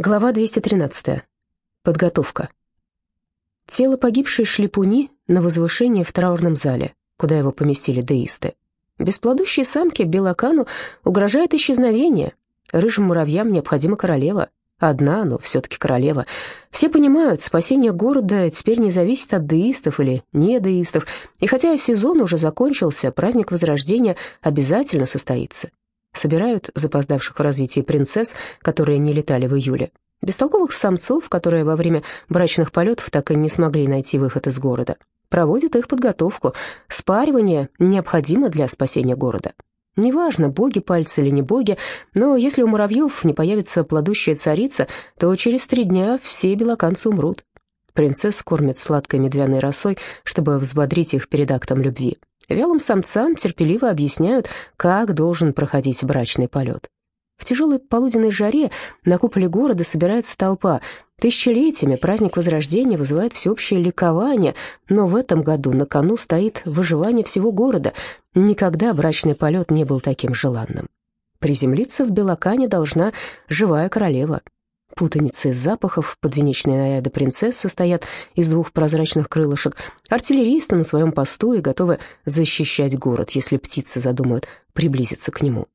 Глава 213. Подготовка. Тело погибшей шлепуни на возвышении в траурном зале, куда его поместили деисты. Бесплодущей самке Белакану угрожает исчезновение. Рыжим муравьям необходима королева. Одна, но все-таки королева. Все понимают, спасение города теперь не зависит от деистов или не деистов. И хотя сезон уже закончился, праздник Возрождения обязательно состоится собирают запоздавших в развитии принцесс, которые не летали в июле, бестолковых самцов, которые во время брачных полетов так и не смогли найти выход из города, проводят их подготовку. Спаривание необходимо для спасения города. Неважно, боги пальцы или не боги, но если у муравьев не появится плодущая царица, то через три дня все белоканцы умрут. Принцесс кормят сладкой медвяной росой, чтобы взбодрить их перед актом любви. Вялым самцам терпеливо объясняют, как должен проходить брачный полет. В тяжелой полуденной жаре на куполе города собирается толпа. Тысячелетиями праздник Возрождения вызывает всеобщее ликование, но в этом году на кону стоит выживание всего города. Никогда брачный полет не был таким желанным. Приземлиться в Белокане должна живая королева путаницы запахов, подвенечные наряды принцесс состоят из двух прозрачных крылышек, артиллеристы на своем посту и готовы защищать город, если птицы задумают приблизиться к нему.